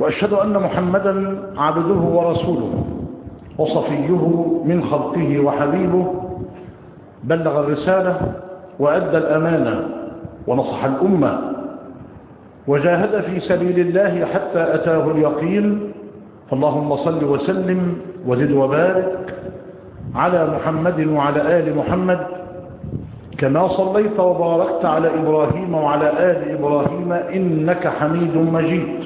وأشهد أن محمدا عبده ورسوله وصفيه من خلقه وحبيبه بلغ الرسالة وأدى الأمانة ونصح الأمة وجاهد في سبيل الله حتى أتاه اليقين. فاللهم صل وسلم وزد وبارك على محمد وعلى آل محمد كما صليت وباركت على إبراهيم وعلى آل إبراهيم إنك حميد مجيد.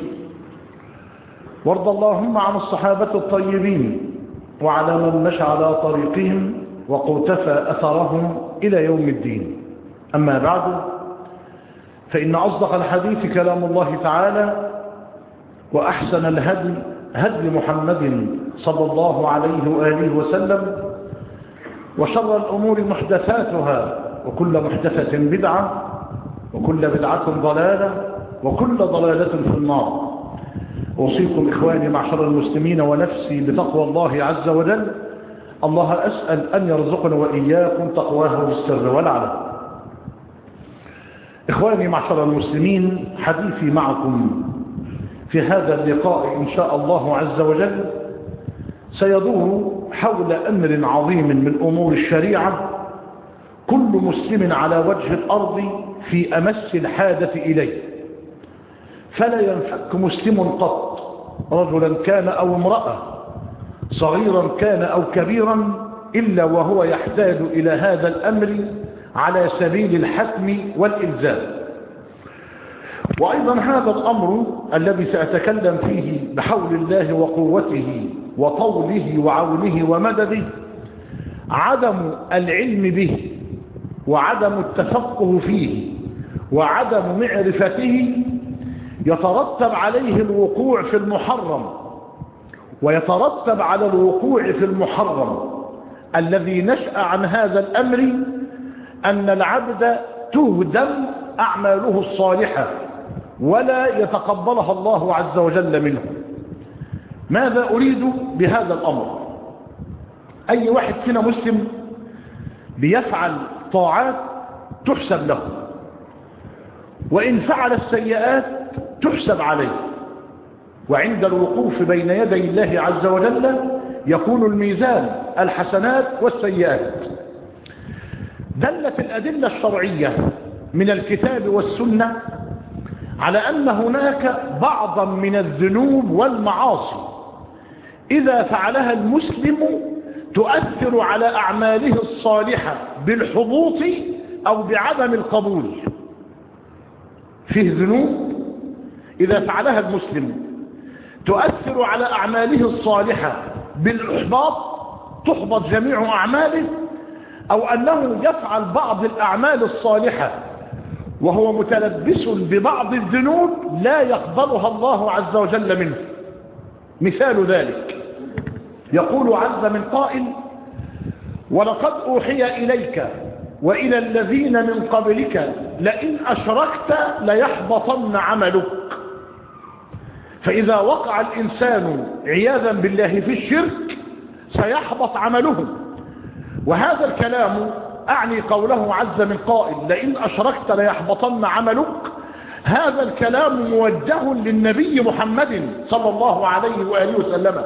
وارض اللهم عن الصحابة الطيبين وعلى من مشى على طريقهم وقوتفى أثرهم إلى يوم الدين. أما بعد فإن أصدق الحديث كلام الله تعالى وأحسن الهدي هدي محمد صلى الله عليه وآله وسلم وشر الأمور محدثاتها وكل محدثة بدعة وكل بدعة ضلالة وكل ضلالة في النار. أوصيكم إخواني معشر المسلمين ونفسي بتقوى الله عز وجل الله أسأل أن يرزقنا وإياكم تقواه بالسر والعلم. إخواني معشر المسلمين حديثي معكم في هذا اللقاء إن شاء الله عز وجل سيدور حول أمر عظيم من أمور الشريعة كل مسلم على وجه الأرض في أمس الحاجة إليه. فلا ينفك مسلم قط. رجلا كان أو امرأة صغيرا كان أو كبيرا إلا وهو يحتاج إلى هذا الأمر على سبيل الحتم والإلزام. وأيضا هذا الأمر الذي سأتكلم فيه بحول الله وقوته وطوله وعونه ومدده عدم العلم به وعدم التفقه فيه وعدم معرفته يترتب عليه الوقوع في المحرم ويترتب على الوقوع في المحرم. الذي نشأ عن هذا الأمر أن العبد تهدم أعماله الصالحة ولا يتقبلها الله عز وجل منه. ماذا أريد بهذا الأمر؟ أي واحد فينا مسلم بيفعل طاعات تحسب له وإن فعل السيئات تحسب عليه. وعند الوقوف بين يدي الله عز وجل يكون الميزان الحسنات والسيئات. دلت الأدلة الشرعية من الكتاب والسنة على أن هناك بعضا من الذنوب والمعاصي. إذا فعلها المسلم تؤثر على أعماله الصالحة بالحبوط أو بعدم القبول. فيه ذنوب إذا فعلها المسلم تؤثر على أعماله الصالحة بالإحباط تحبط جميع أعماله أو أنه يفعل بعض الأعمال الصالحة وهو متلبس ببعض الذنوب لا يقبلها الله عز وجل منه. مثال ذلك. يقول عز من قائل ولقد أوحي إليك وإلى الذين من قبلك لئن أشركت ليحبطن عملك. فإذا وقع الإنسان عياذا بالله في الشرك سيحبط عمله. وهذا الكلام أعني قوله عز من قائل لئن أشركت ليحبطن عملك. هذا الكلام موجه للنبي محمد صلى الله عليه وآله وسلم.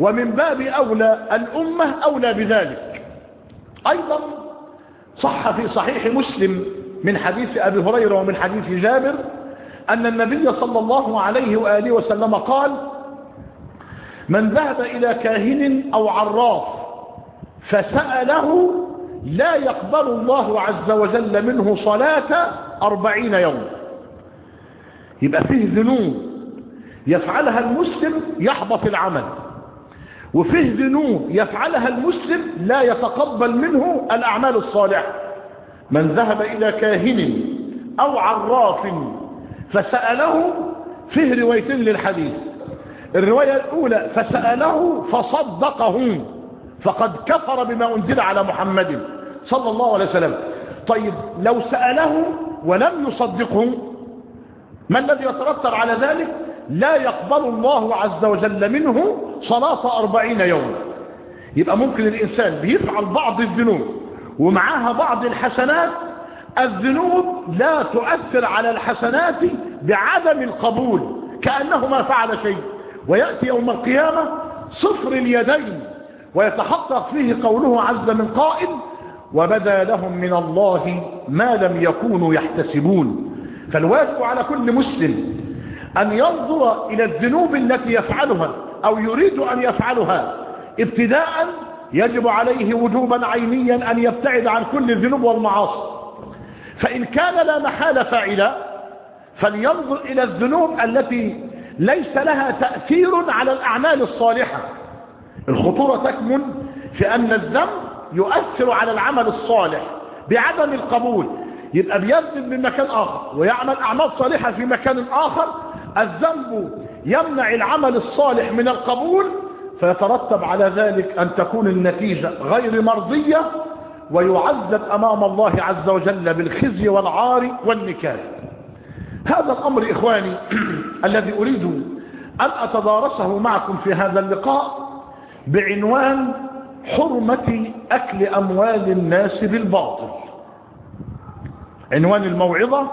ومن باب أولى الأمة أولى بذلك. أيضا صح في صحيح مسلم من حديث أبي هريرة ومن حديث جابر أن النبي صلى الله عليه وآله وسلم قال من ذهب إلى كاهن أو عراف فسأله لا يقبل الله عز وجل منه صلاة أربعين يوم. يبقى فيه ذنوب يفعلها المسلم يحبط العمل وفيه ذنوب يفعلها المسلم لا يتقبل منه الأعمال الصالحة. من ذهب إلى كاهن أو عراف فسأله فيه روايتين للحديث. الرواية الأولى فسأله فصدقه فقد كفر بما أنزل على محمد صلى الله عليه وسلم. طيب لو سأله ولم يصدقه ما الذي يترتب على ذلك؟ لا يقبل الله عز وجل منه صلاة أربعين يوما يبقى ممكن الإنسان بيفعل بعض الذنوب ومعاها بعض الحسنات الذنوب لا تؤثر على الحسنات بعدم القبول كأنه ما فعل شيء. ويأتي يوم القيامة صفر اليدين ويتحقق فيه قوله عز من قائل وبدا لهم من الله ما لم يكونوا يحتسبون فالواجب على كل مسلم أن ينظر إلى الذنوب التي يفعلها أو يريد أن يفعلها. ابتداء يجب عليه وجوبا عينيا أن يبتعد عن كل الذنوب والمعاصي. فإن كان لا محال فاعلا فلينظر إلى الذنوب التي ليس لها تأثير على الأعمال الصالحة. الخطورة تكمن في أن الذنب يؤثر على العمل الصالح بعدم القبول. يبقى بيذنب من مكان آخر ويعمل أعمال صالحة في مكان آخر. الذنب يمنع العمل الصالح من القبول فيترتب على ذلك أن تكون النتيجة غير مرضية ويعذب أمام الله عز وجل بالخزي والعار والنكال هذا الأمر إخواني الذي أريد أن أتدارسه معكم في هذا اللقاء بعنوان حرمة أكل أموال الناس بالباطل. عنوان الموعظة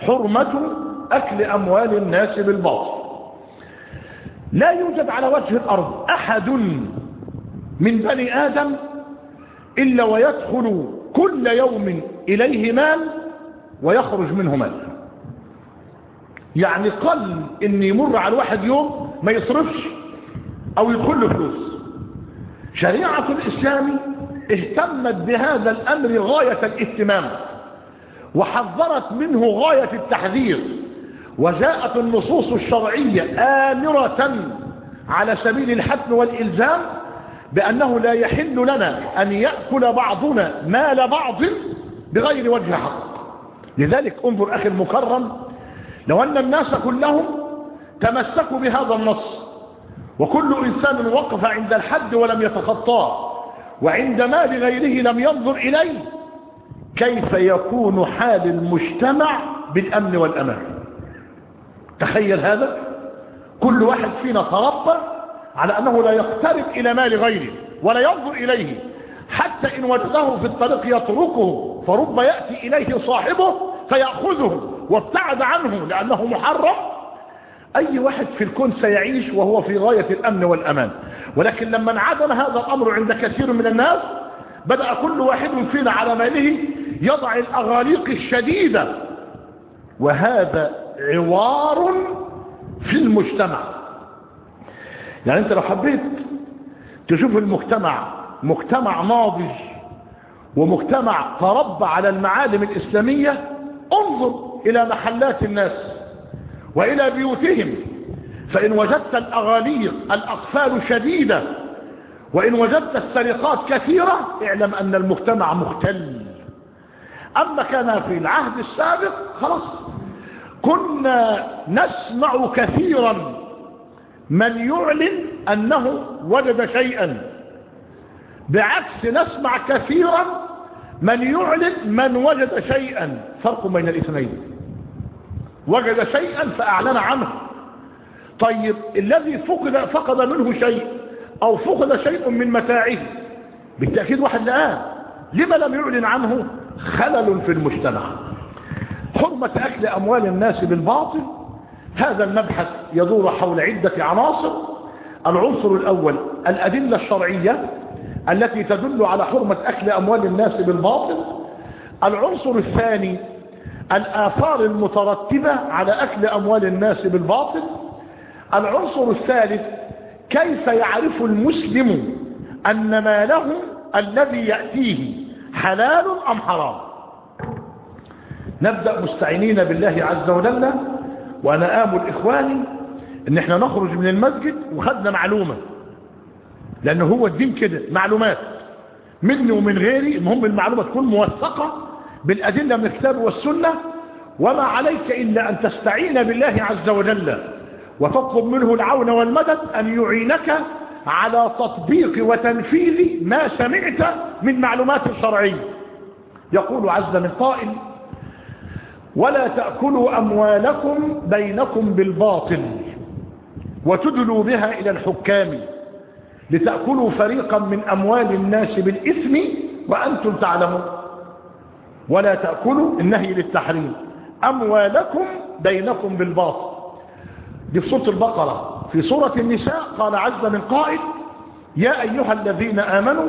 حرمة أكل أموال الناس بالباطل. لا يوجد على وجه الأرض أحد من بني آدم إلا ويدخل كل يوم إليه مال ويخرج منه مال. يعني قل إن يمر على الواحد يوم ما يصرفش أو يدخل له فلوس. شريعة الإسلام اهتمت بهذا الأمر غاية الاهتمام وحذرت منه غاية التحذير وجاءت النصوص الشرعية آمرة على سبيل الحتم والإلزام بأنه لا يحل لنا أن يأكل بعضنا مال بعض بغير وجه حق. لذلك انظر أخي المكرم لو أن الناس كلهم تمسكوا بهذا النص وكل إنسان وقف عند الحد ولم يتخطاه وعند مال غيره لم ينظر إليه كيف يكون حال المجتمع بالأمن والأمان؟ تخيل هذا كل واحد فينا تربى على أنه لا يقترب إلى مال غيره ولا ينظر إليه. حتى إن وجده في الطريق يتركه فرب يأتي إليه صاحبه فيأخذه وابتعد عنه لأنه محرم. أي واحد في الكون سيعيش وهو في غاية الأمن والأمان. ولكن لما انعدم هذا الأمر عند كثير من الناس بدأ كل واحد فينا على ماله يضع الأغاليق الشديدة. وهذا عوار في المجتمع. يعني انت لو حبيت تشوف المجتمع مجتمع ناضج ومجتمع تربى على المعالم الإسلامية انظر إلى محلات الناس وإلى بيوتهم. فإن وجدت الأغاليق الأقفال شديدة وإن وجدت السرقات كثيرة اعلم أن المجتمع مختل. أما كان في العهد السابق خلاص كنا نسمع كثيرا من يعلن أنه وجد شيئا. بعكس نسمع كثيرا من يعلن من وجد شيئا. فرق بين الاثنين. وجد شيئا فأعلن عنه. طيب الذي فقد, فقد منه شيء أو فقد شيء من متاعه بالتأكيد واحد لقاه لما لم يعلن عنه؟ خلل في المجتمع. حرمة أكل أموال الناس بالباطل هذا المبحث يدور حول عدة عناصر. العنصر الأول الأدلة الشرعية التي تدل على حرمة أكل أموال الناس بالباطل. العنصر الثاني الآثار المترتبة على أكل أموال الناس بالباطل. العنصر الثالث كيف يعرف المسلم أن ماله الذي يأتيه حلال أم حرام؟ نبدأ مستعينين بالله عز وجل وأنا آمل إخواني أن إحنا نخرج من المسجد وخدنا معلومة. لأنه هو الدين كده معلومات. مني ومن غيري المهم المعلومة تكون موثقة بالأدلة من الكتاب والسنة. وما عليك إلا أن تستعين بالله عز وجل. وتطلب منه العون والمدد أن يعينك على تطبيق وتنفيذ ما سمعت من معلومات شرعية. يقول عز من قائل ولا تأكلوا أموالكم بينكم بالباطل وتدلوا بها إلى الحكام لتأكلوا فريقا من أموال الناس بالإثم وأنتم تعلمون. ولا تأكلوا النهي للتحريم. أموالكم بينكم بالباطل. دي في سورة البقرة. في سورة النساء قال عز من قائل يا أيها الذين آمنوا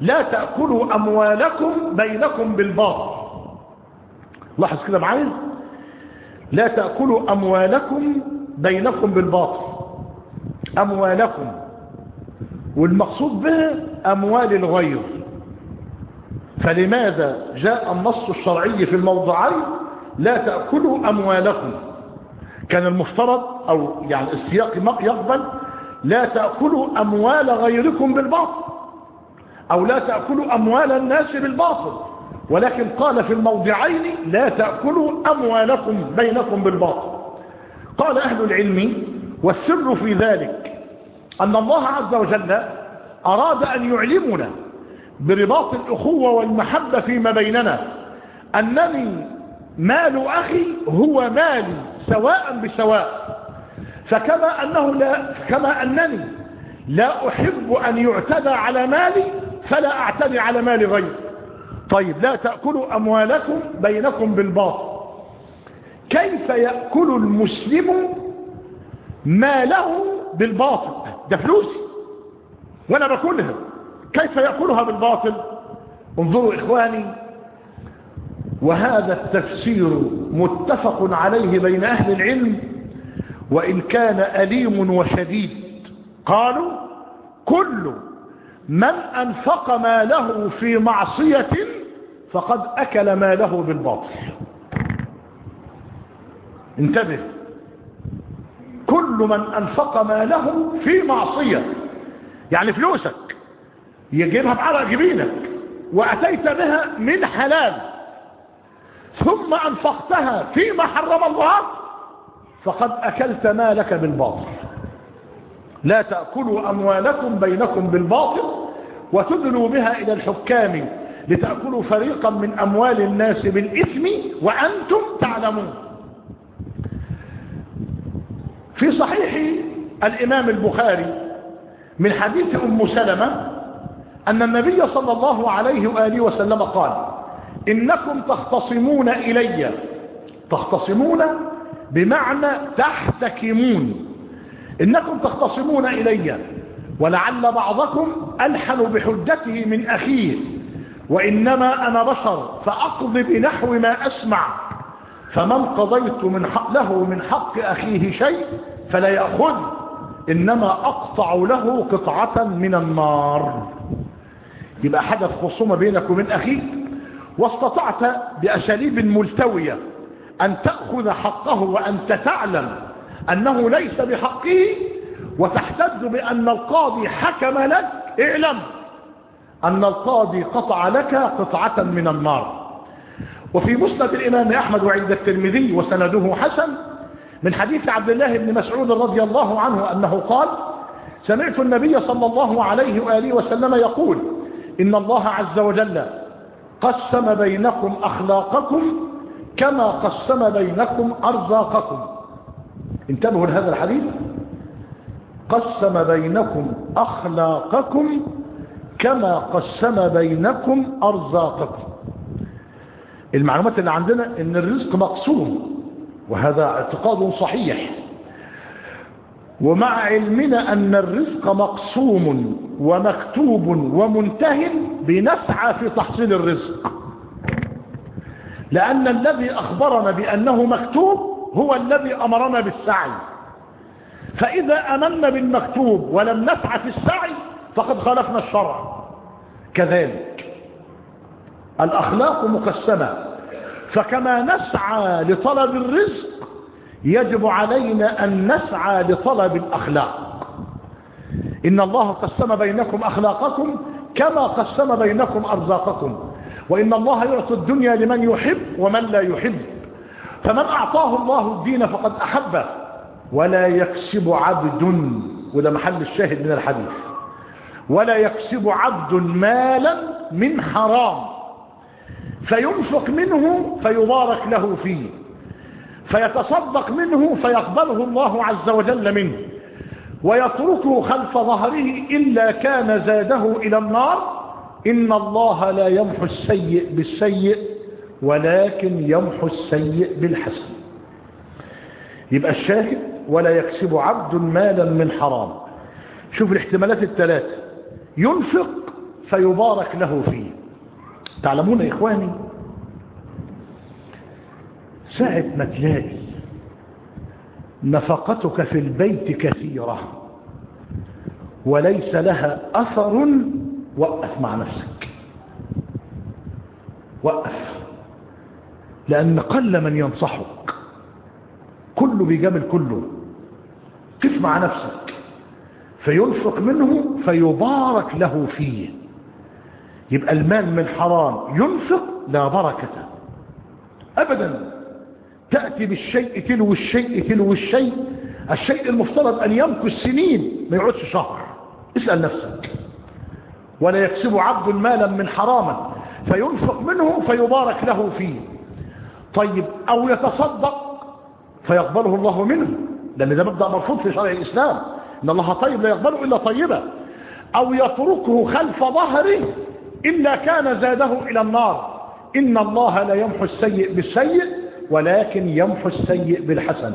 لا تأكلوا أموالكم بينكم بالباطل. لاحظ كده معايا؟ لا تأكلوا أموالكم بينكم بالباطل. أموالكم. والمقصود به أموال الغير. فلماذا جاء النص الشرعي في الموضعين؟ لا تأكلوا أموالكم. كان المفترض أو يعني السياق يقبل لا تأكلوا أموال غيركم بالباطل. أو لا تأكلوا أموال الناس بالباطل. ولكن قال في الموضعين لا تأكلوا أموالكم بينكم بالباطل. قال أهل العلم والسر في ذلك أن الله عز وجل أراد أن يعلمنا برباط الأخوة والمحبة فيما بيننا أنني مال أخي هو مالي سواء بسواء. فكما أنه لا كما أنني لا أحب أن يعتدى على مالي فلا أعتدي على مال غيري. طيب لا تأكلوا أموالكم بينكم بالباطل. كيف يأكل المسلم ماله بالباطل؟ ده فلوسي وأنا باكلها كيف يأكلها بالباطل؟ انظروا إخواني وهذا التفسير متفق عليه بين أهل العلم وإن كان أليم وشديد. قالوا كل من أنفق ماله في معصية فقد أكل ماله بالباطل. انتبه. كل من أنفق ماله في معصية. يعني فلوسك. يجيبها بعرق جبينك. وأتيت بها من حلال. ثم أنفقتها فيما حرم الله. فقد أكلت مالك بالباطل. لا تأكلوا أموالكم بينكم بالباطل وتدلوا بها إلى الحكام. لتأكلوا فريقا من أموال الناس بالإثم وأنتم تعلمون. في صحيح الإمام البخاري من حديث أم سلمة أن النبي صلى الله عليه وآله وسلم قال إنكم تختصمون إلي. تختصمون بمعنى تحتكمون. إنكم تختصمون إلي ولعل بعضكم ألحن بحجته من أخيه. وإنما أنا بشر فأقضي بنحو ما أسمع. فمن قضيت من حق له من حق أخيه شيء فلا يأخذ. إنما أقطع له قطعة من النار. يبقى حدث خصومة بينك وبين أخيك. واستطعت بأساليب ملتوية أن تأخذ حقه وأنت تعلم أنه ليس بحقه وتحتج بأن القاضي حكم لك اعلم. أن القاضي قطع لك قطعة من النار. وفي مسند الإمام أحمد وعند الترمذي وسنده حسن من حديث عبد الله بن مسعود رضي الله عنه أنه قال سمعت النبي صلى الله عليه وآله وسلم يقول إن الله عز وجل قسم بينكم أخلاقكم كما قسم بينكم أرزاقكم. انتبهوا لهذا الحديث. قسم بينكم أخلاقكم كما قسم بينكم أرزاقكم. المعلومات اللي عندنا إن الرزق مقسوم وهذا اعتقاد صحيح. ومع علمنا أن الرزق مقسوم ومكتوب ومنتهن بنسعى في تحصيل الرزق. لأن الذي أخبرنا بأنه مكتوب هو الذي أمرنا بالسعي. فإذا أمنا بالمكتوب ولم نسعى في السعي فقد خالفنا الشرع. كذلك الأخلاق مقسمة. فكما نسعى لطلب الرزق يجب علينا أن نسعى لطلب الأخلاق. إن الله قسم بينكم أخلاقكم كما قسم بينكم أرزاقكم. وإن الله يعطي الدنيا لمن يحب ومن لا يحب. فمن أعطاه الله الدين فقد أحبه. ولا يكسب عبد. وده محل الشاهد من الحديث. ولا يكسب عبد مالا من حرام. فينفق منه فيبارك له فيه. فيتصدق منه فيقبله الله عز وجل منه. ويتركه خلف ظهره إلا كان زاده إلى النار. إن الله لا يمحو السيء بالسيء ولكن يمحو السيء بالحسن. يبقى الشاهد ولا يكسب عبد مالا من حرام. شوف الاحتمالات الثلاثة. ينفق فيبارك له فيه. تعلمون يا إخواني ساعة ما تلاقي نفقتك في البيت كثيرة وليس لها أثر وقف مع نفسك. وقف لأن قل من ينصحك كله بيجامل كله. قف مع نفسك. فينفق منه فيبارك له فيه. يبقى المال من حرام ينفق لا بركة أبدا. تأتي بالشيء تلو الشيء تلو الشيء. الشيء المفترض أن يمكث سنين ما يقعدش شهر. اسأل نفسك. ولا يكسب عبد مالا من حراما. فينفق منه فيبارك له فيه. طيب أو يتصدق فيقبله الله منه. لأن ده مبدأ مرفوض في شرع الإسلام. إن الله طيب لا يقبله إلا طيبا. أو يتركه خلف ظهره إلا كان زاده إلى النار. إن الله لا يمحو السيء بالسيء ولكن يمحو السيء بالحسن.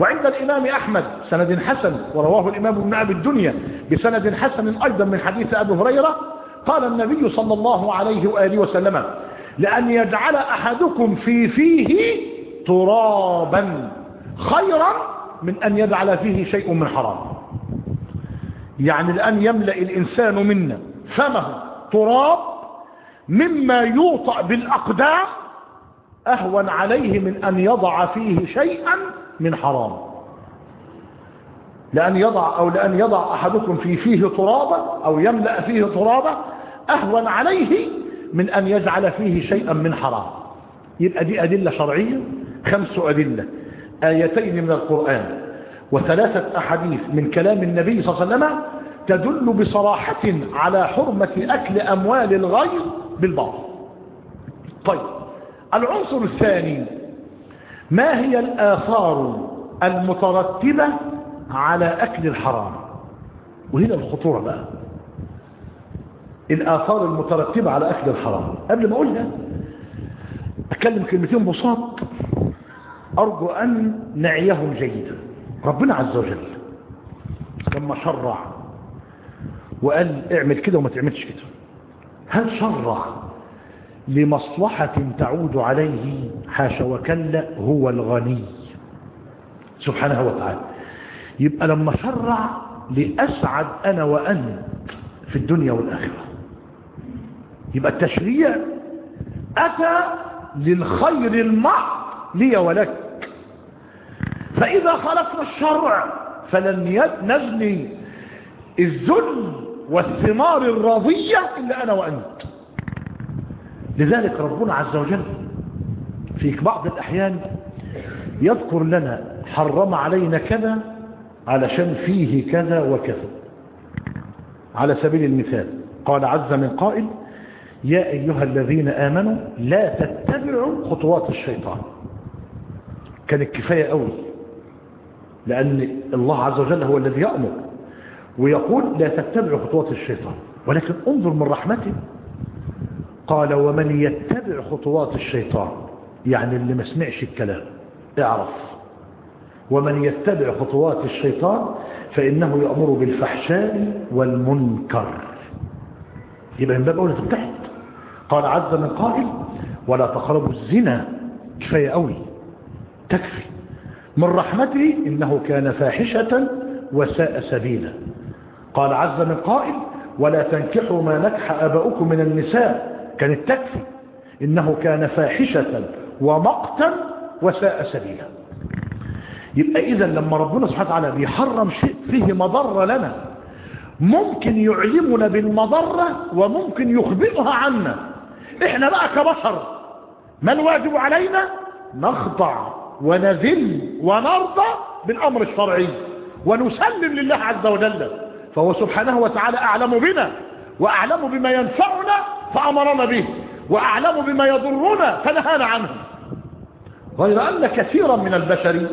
وعند الإمام أحمد سند حسن ورواه الإمام ابن أبي الدنيا بسند حسن أيضا من حديث أبي هريرة. قال النبي صلى الله عليه وآله وسلم لأن يجعل أحدكم في فيه ترابا خيرا من أن يجعل فيه شيء من حرام. يعني لأن يملأ الإنسان منا فمه تراب مما يوطأ بالأقدام أهون عليه من أن يضع فيه شيئا من حرام. لأن يضع أو لأن يضع أحدكم في فيه ترابا أو يملأ فيه ترابا أهون عليه من أن يجعل فيه شيئا من حرام. يبقى دي أدلة شرعية خمس أدلة. آيتين من القرآن وثلاثة أحاديث من كلام النبي صلى الله عليه وسلم تدل بصراحة على حرمة أكل أموال الغير بالباطل. طيب العنصر الثاني ما هي الآثار المترتبة على أكل الحرام؟ وهنا الخطورة بقى. الآثار المترتبة على أكل الحرام. قبل ما أقولها أتكلم كلمتين بساط. أرجو أن نعيهم جيدا. ربنا عز وجل لما شرع وقال اعمل كده وما تعملش كده. هل شرع لمصلحة تعود عليه حاشا وكلا هو الغني؟ سبحانه وتعالى. يبقى لما شرع لأسعد أنا وأنت في الدنيا والآخرة. يبقى التشريع أتى للخير المحض. لي ولك. فإذا خلقنا الشرع فلن نجني الذل والثمار الرضية إلا أنا وأنت. لذلك ربنا عز وجل في بعض الأحيان يذكر لنا حرم علينا كذا علشان فيه كذا وكذا. على سبيل المثال قال عز من قائل يا أيها الذين آمنوا لا تتبعوا خطوات الشيطان. كانت كفاية قوي. لأن الله عز وجل هو الذي يأمر ويقول لا تتبعوا خطوات الشيطان ولكن انظر من رحمته. قال ومن يتبع خطوات الشيطان؟ يعني اللي ما سمعش الكلام اعرف. ومن يتبع خطوات الشيطان فإنه يأمر بالفحشاء والمنكر. يبقى من باب أولى تبتحت قال عز من قائل ولا تقربوا الزنا. كفاية قوي. تكفي. من رحمته إنه كان فاحشة وساء سبيلا. قال عز من قائل ولا تنكحوا ما نكح أباؤكم من النساء كانت تكفي. إنه كان فاحشة ومقتا وساء سبيلا. يبقى إذا لما ربنا سبحانه وتعالى بيحرم شيء فيه مضرة لنا ممكن يعلمنا بالمضرة وممكن يخبئها عنا. إحنا بقى كبشر ما الواجب علينا؟ نخضع. ونذل ونرضى بالأمر الشرعي ونسلم لله عز وجل. فهو سبحانه وتعالى أعلم بنا وأعلم بما ينفعنا فأمرنا به وأعلم بما يضرنا فنهانا عنه. غير أن كثيرا من البشر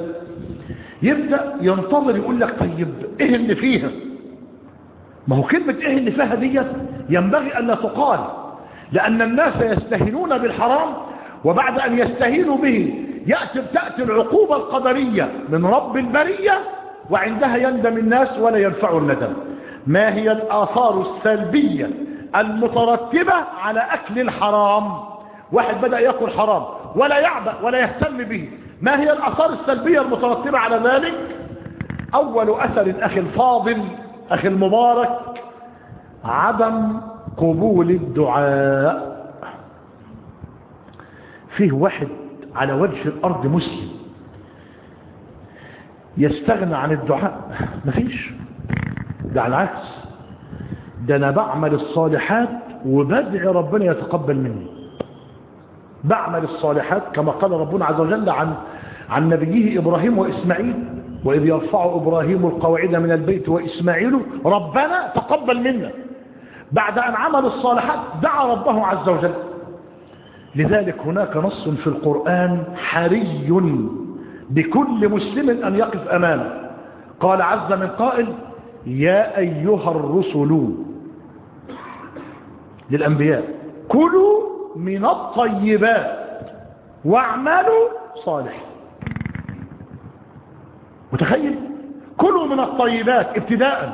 يبدأ ينتظر يقول لك طيب إيه اللي فيها؟ ما هو كلمة إيه اللي فيها ديت ينبغي أن لا تقال لأن الناس يستهينون بالحرام وبعد أن يستهينوا به يأتي تأتي العقوبة القدرية من رب البرية وعندها يندم الناس ولا ينفع الندم. ما هي الآثار السلبية المترتبة على أكل الحرام؟ واحد بدأ يأكل حرام ولا يعبأ ولا يهتم به. ما هي الآثار السلبية المترتبة على ذلك؟ أول أثر أخي الفاضل أخي المبارك عدم قبول الدعاء. فيه واحد على وجه الأرض مسلم. يستغنى عن الدعاء. مفيش. ده على العكس. ده أنا بعمل الصالحات وبدعي ربنا يتقبل مني. بعمل الصالحات كما قال ربنا عز وجل عن عن نبيه إبراهيم وإسماعيل. وإذ يرفع إبراهيم القواعد من البيت وإسماعيل ربنا تقبل منا. بعد أن عمل الصالحات دعا ربه عز وجل. لذلك هناك نص في القرآن حري بكل مسلم أن يقف أمامه. قال عز من قائل يا أيها الرسل للأنبياء كلوا من الطيبات واعملوا صالح متخيل؟ كلوا من الطيبات ابتداء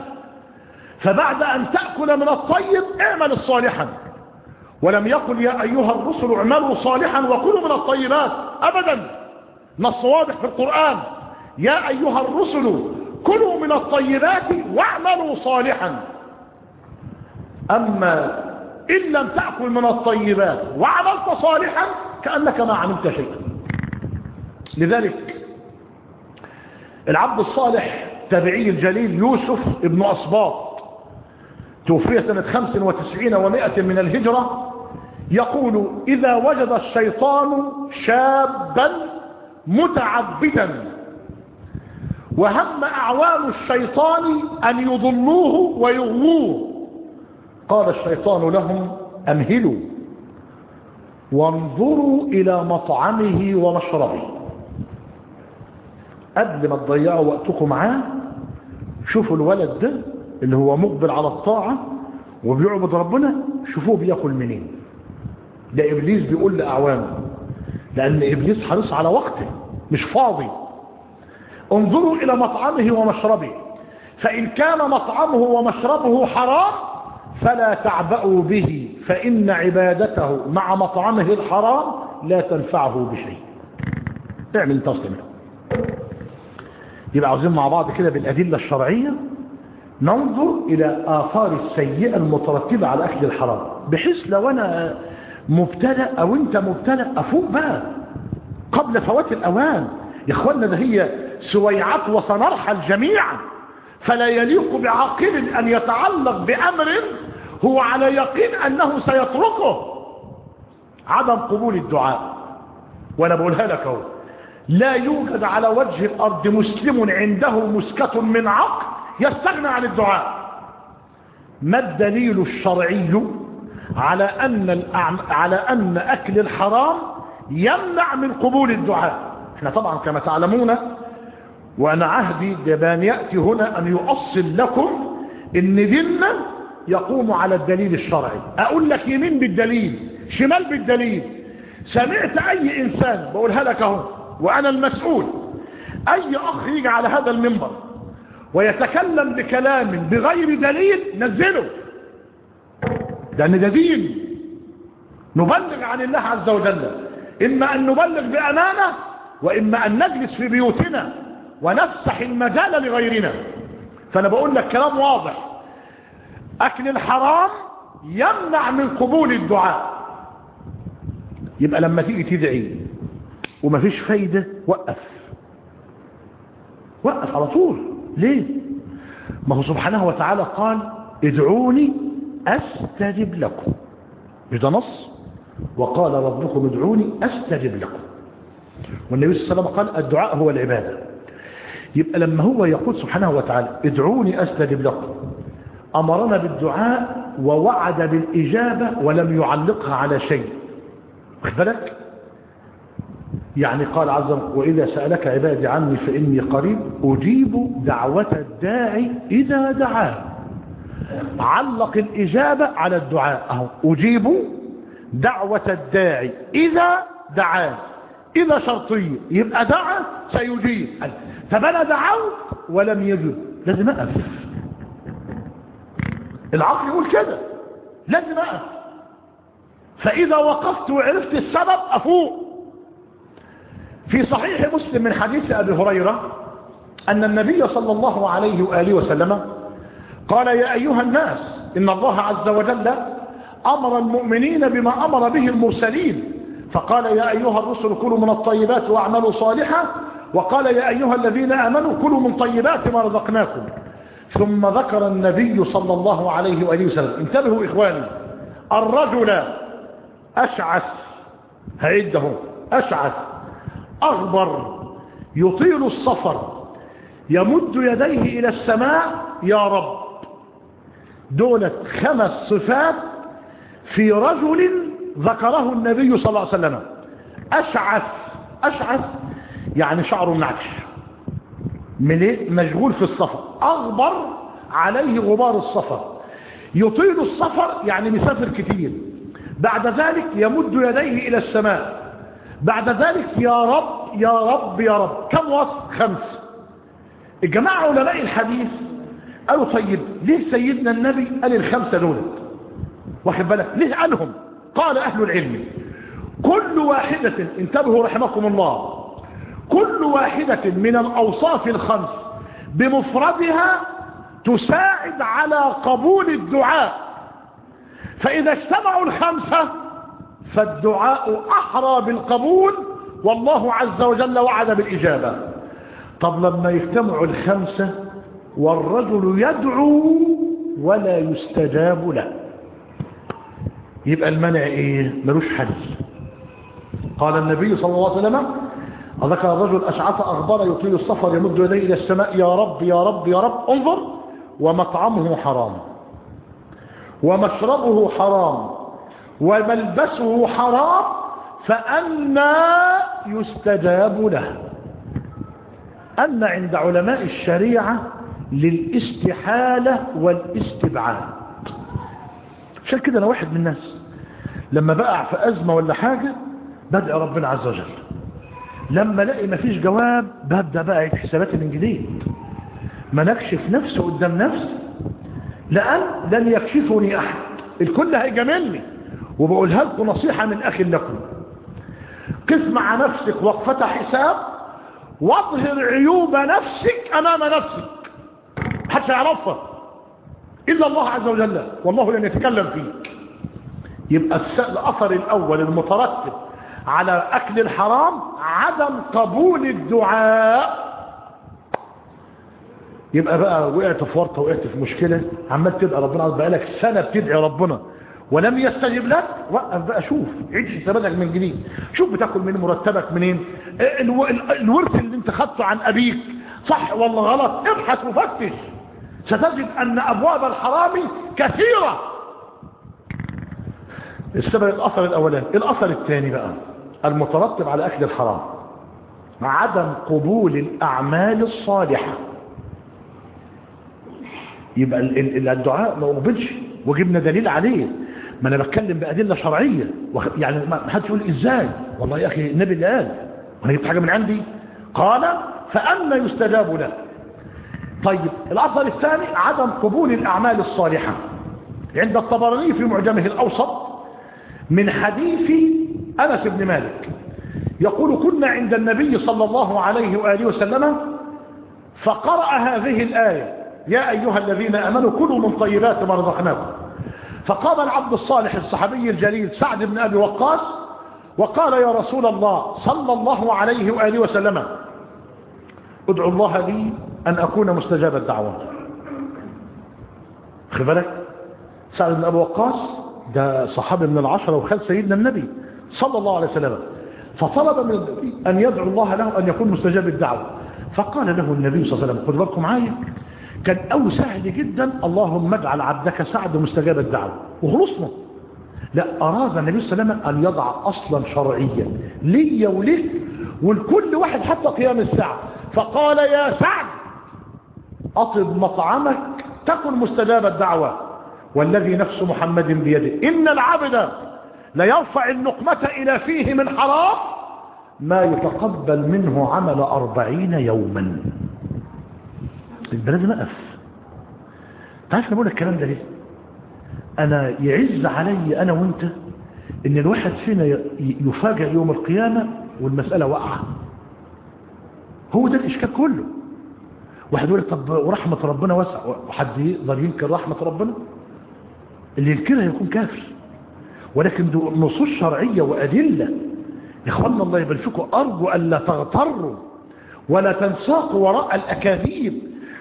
فبعد أن تأكل من الطيب اعمل الصالحا ولم يقل يا أيها الرسل اعملوا صالحا وكلوا من الطيبات. أبدا. نص واضح في القرآن؟ يا أيها الرسل كلوا من الطيبات واعملوا صالحا. أما إن لم تأكل من الطيبات وعملت صالحا كأنك ما عملت شيئا. لذلك العبد الصالح تابعي الجليل يوسف ابن أصباط. توفي سنة خمس وتسعين ومائة من الهجرة. يقول إذا وجد الشيطان شابا متعبدا وهم أعوان الشيطان أن يضلوه ويغووه قال الشيطان لهم أمهلوا وانظروا إلى مطعمه ومشربه قبل ما تضيعوا وقتكم معاه شوفوا الولد ده اللي هو مقبل على الطاعة وبيعبد ربنا شوفوه بيأكل منين. ده إبليس بيقول لأعوانه لأن إبليس حريص على وقته مش فاضي. انظروا إلى مطعمه ومشربه فإن كان مطعمه ومشربه حرام فلا تعبأوا به فإن عبادته مع مطعمه الحرام لا تنفعه بشيء. اعمل تصميم يبقى عاوزين مع بعض كده بالأدلة الشرعية ننظر إلى آثار السيئة المترتبة على أكل الحرام بحيث لو أنا مبتلى أو أنت مبتلى أفوق بقى. قبل فوات الأوان. يا إخوانا ده هي سويعات وسنرحل جميعا فلا يليق بعاقل أن يتعلق بأمر هو على يقين أنه سيتركه. عدم قبول الدعاء. وأنا بقولها لك أهو. لا يوجد على وجه الأرض مسلم عنده مسكة من عقل يستغنى عن الدعاء. ما الدليل الشرعي على أن. على أن أكل الحرام يمنع من قبول الدعاء. إحنا طبعا كما تعلمون وأنا عهدي بأن يأتي هنا أن يؤصل لكم إن ديننا يقوم على الدليل الشرعي. أقول لك يمين بالدليل شمال بالدليل. سمعت أي إنسان بقولها لك أهو وأنا المسؤول. أي أخ يجي على هذا المنبر ويتكلم بكلام بغير دليل نزله. لأن ده دين نبلغ عن الله عز وجل. إما أن نبلغ بأمانة وإما أن نجلس في بيوتنا ونفسح المجال لغيرنا. فأنا بقول لك كلام واضح. أكل الحرام يمنع من قبول الدعاء. يبقى لما تيجي تدعي ومفيش فايدة وقف. وقف على طول. ليه؟ ما هو سبحانه وتعالى قال ادعوني أستجب لكم. مش ده نص؟ وقال ربكم ادعوني أستجب لكم. والنبي صلى الله عليه وسلم قال الدعاء هو العبادة. يبقى لما هو يقول سبحانه وتعالى ادعوني أستجب لكم. أمرنا بالدعاء ووعد بالإجابة ولم يعلقها على شيء. واخد بالك؟ يعني قال عز وجل وإذا سألك عبادي عني فإني قريب أجيب دعوة الداعي إذا دعاه. علق الإجابة على الدعاء. أهو أجيب دعوة الداعي. إذا دعاه إذا شرطية يبقى دعا سيجيب. أنا دعوت ولم يجب. لازم أقف. العقل يقول كده. لازم أقف. فإذا وقفت وعرفت السبب أفوق. في صحيح مسلم من حديث أبي هريرة أن النبي صلى الله عليه وآله وسلم قال يا أيها الناس إن الله عز وجل أمر المؤمنين بما أمر به المرسلين. فقال يا أيها الرسل كلوا من الطيبات واعملوا صالحا. وقال يا أيها الذين آمنوا كلوا من طيبات ما رزقناكم. ثم ذكر النبي صلى الله عليه وآله وسلم انتبهوا إخواني الرجل أشعث هعده أشعث أغبر يطيل السفر يمد يديه إلى السماء يا رب دولة خمس صفات في رجل ذكره النبي صلى الله عليه وسلم. أشعث أشعث يعني شعره منعكش من إيه؟ مشغول في السفر. أغبر عليه غبار السفر. يطيل السفر يعني مسافر كتير. بعد ذلك يمد يديه إلى السماء. بعد ذلك يا رب يا رب يا رب. كم وصف؟ خمس. الجماعة علماء الحديث قالوا طيب ليه سيدنا النبي قال الخمسة دول؟ واخد بالك؟ ليه قالهم؟ قال أهل العلم كل واحدة انتبهوا رحمكم الله كل واحدة من الأوصاف الخمس بمفردها تساعد على قبول الدعاء. فإذا اجتمعوا الخمسة فالدعاء أحرى بالقبول والله عز وجل وعد بالإجابة. طب لما يجتمعوا الخمسة والرجل يدعو ولا يستجاب له. يبقى المنع إيه؟ ملوش حل. قال النبي صلى الله عليه وسلم ذكر الرجل أشعث أغبر يطيل السفر يمد يديه إلى السماء يا رب يا رب يا رب انظر ومطعمه حرام. ومشربه حرام. وملبسه حرام فأنا يستجاب له. أن عند علماء الشريعة للاستحالة والاستبعاد. عشان كده أنا واحد من الناس لما بقع في أزمة ولا حاجة بدعي ربنا عز وجل. لما ألاقي مفيش جواب ببدأ بقى حساباتي من جديد ما نكشف نفسي قدام نفسي. لأن لن يكشفني أحد. الكل هيجاملني. وبقولها لكم نصيحة من أخي لكم. قف مع نفسك وقفة حساب. واظهر عيوب نفسك أمام نفسك. حتى يعرفها. إلا الله عز وجل والله لن يتكلم فيك. يبقى الأثر الأول المترتب على أكل الحرام عدم قبول الدعاء. يبقى بقى وقعت في ورطة وقعت في مشكلة عمال تدعي ربنا بقالك سنة بتدعي ربنا. ولم يستجب لك؟ وقف بقى شوف عيد حساباتك من جديد. شوف بتاكل من مرتبك منين. ألو... الورث اللي انت خدته عن أبيك. صح ولا غلط؟ ابحث وفتش. ستجد أن أبواب الحرام كثيرة. السبب الاثر الأولاني. الاثر الثاني بقى المترتب على أكل الحرام. عدم قبول الأعمال الصالحة. يبقى الدعاء ما قبلش. وجبنا دليل عليه. ما أنا بتكلم بأدلة شرعية. يعني ما حدش يقول إزاي. والله يا أخي النبي اللي قال. وأنا جبت حاجة من عندي. قال فأما يستجاب له. طيب الاثر الثاني عدم قبول الأعمال الصالحة. عند الطبراني في معجمه الأوسط من حديث أنس بن مالك يقول كنا عند النبي صلى الله عليه وآله وسلم فقرأ هذه الآية يا أيها الذين آمنوا كلوا من طيبات ما رزقناكم. فقام العبد الصالح الصحابي الجليل سعد بن أبي وقاص وقال يا رسول الله صلى الله عليه وآله وسلم ادعو الله لي أن أكون مستجاب الدعوة. خبرك سعد بن أبي وقاص ده صحابي من العشرة وخال سيدنا النبي صلى الله عليه وسلم. فطلب من النبي أن يدعو الله له أن يكون مستجاب الدعوة. فقال له النبي صلى الله عليه وسلم خذ بالكم معايا كان أو سهل جدا اللهم اجعل عبدك سعد مستجاب الدعوة. وخلصنا. لا أراد النبي صلى الله عليه وسلم أن يضع أصلا شرعيا لي ولك ولكل واحد حتى قيام الساعة. فقال يا سعد أطب مطعمك تكن مستجاب الدعوة. والذي نفس محمد بيده. إن العبد ليرفع النقمة إلى فيه من حرام ما يتقبل منه عمل أربعين يوما. البلد نقف تعرف أنا بقول الكلام ده ليه؟ أنا يعز علي أنا وإنت إن الواحد فينا يفاجئ يوم القيامة والمسألة واقعة. هو ده الإشكال كله. واحد يقول طب ورحمة ربنا واسع. وحد يقدر ينكر رحمة ربنا؟ اللي ينكرها يكون كافر. ولكن دو نصوص شرعية وأدلة. إخواننا الله يبلفكم أرجو ألا تغتروا ولا تنساقوا وراء الأكاذيب.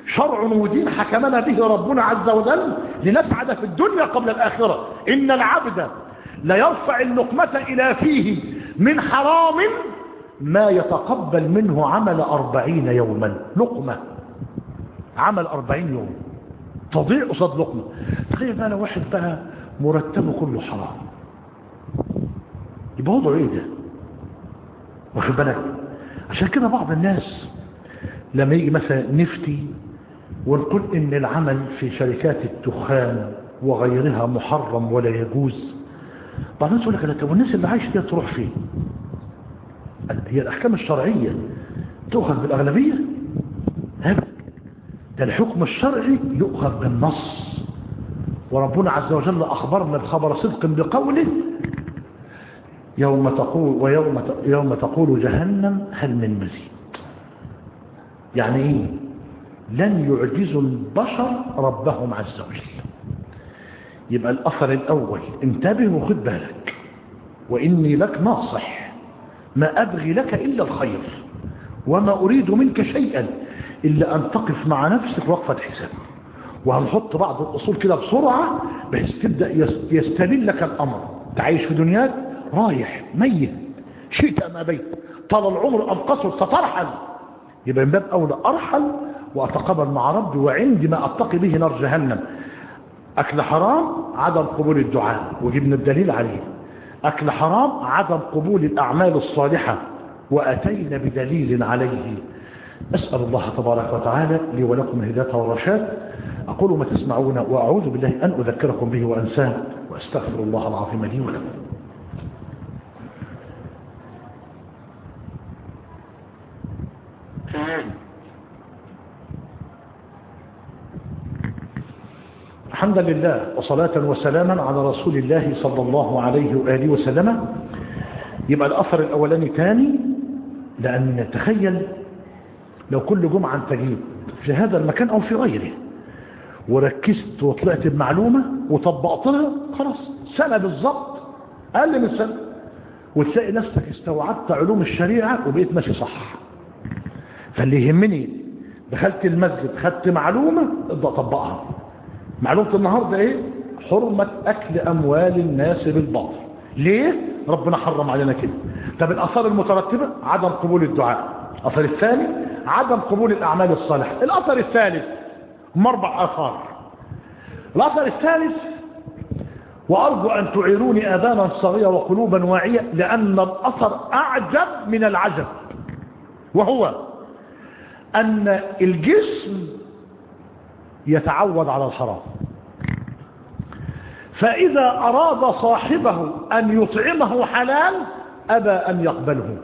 شرع ودين حكمنا به ربنا عز وجل لنسعد في الدنيا قبل الآخرة. إن العبد ليرفع اللقمة إلى فيه من حرام ما يتقبل منه عمل أربعين يوما. لقمة عمل أربعين يوم. تضيع قصاد لقمة. تخيل بقى واحد بقى مرتبه كله حرام. يبقى وضعه إيه ده؟ واخد بالك؟ عشان كده بعض الناس لما يجي مثلا نفتي ونقول إن العمل في شركات الدخان وغيرها محرم ولا يجوز. بعض الناس يقول لك طب والناس اللي عايشة دي تروح فين؟ هي الأحكام الشرعية تؤخذ بالأغلبية؟ ابدا ده الحكم الشرعي يؤخذ بالنص. وربنا عز وجل أخبرنا بخبر صدق بقوله يوم تقول ويوم يوم تقول جهنم هل من مزيد. يعني إيه؟ لن يعجزوا البشر ربهم عز وجل. يبقى الأثر الأول انتبه وخد بالك. وإني لك ناصح. ما أبغي لك إلا الخير. وما أريد منك شيئا. إلا أن تقف مع نفسك وقفه حساب وهنحط بعض الأصول كده بسرعة بحيث تبدأ يستلل لك الأمر. تعيش في دنياك رايح ميت. شئت أم أبيت. طال العمر أم قصر سترحل. يبقى من باب أولى أرحل وأتقابل مع ربي وعندي ما أتقي به نار جهنم. أكل حرام عدم قبول الدعاء. وجبنا الدليل عليه. أكل حرام عدم قبول الأعمال الصالحة. وأتينا بدليل عليه. أسأل الله تبارك وتعالى لي ولكم الهداية والرشاد. أقول ما تسمعون وأعوذ بالله أن أذكركم به وأنساه وأستغفر الله العظيم لي ولكم. الحمد لله وصلاة وسلاما على رسول الله صلى الله عليه وآله وسلم. يبقى الأثر الأولاني تاني لأن تخيل لو كل جمعة أنت جيت في هذا المكان أو في غيره. وركزت وطلعت بمعلومة وطبقتها خلاص. سنة بالظبط أقل من سنة وتلاقي نفسك استوعبت علوم الشريعة وبقيت ماشي صح. فاللي يهمني دخلت المسجد خدت معلومة ابدأ طبقها. معلومة النهاردة إيه؟ حرمة أكل أموال الناس بالباطل. ليه؟ ربنا حرم علينا كده. طب الآثار المترتبة؟ عدم قبول الدعاء. الأثر الثاني عدم قبول الأعمال الصالحة. الأثر الثالث هم أربع اثار الأثر الثالث وأرجو أن تعيروني آذانا صغيرة وقلوبا واعية لأن الأثر أعجب من العجب. وهو أن الجسم يتعود على الحرام. فإذا أراد صاحبه أن يطعمه حلال أبى أن يقبله.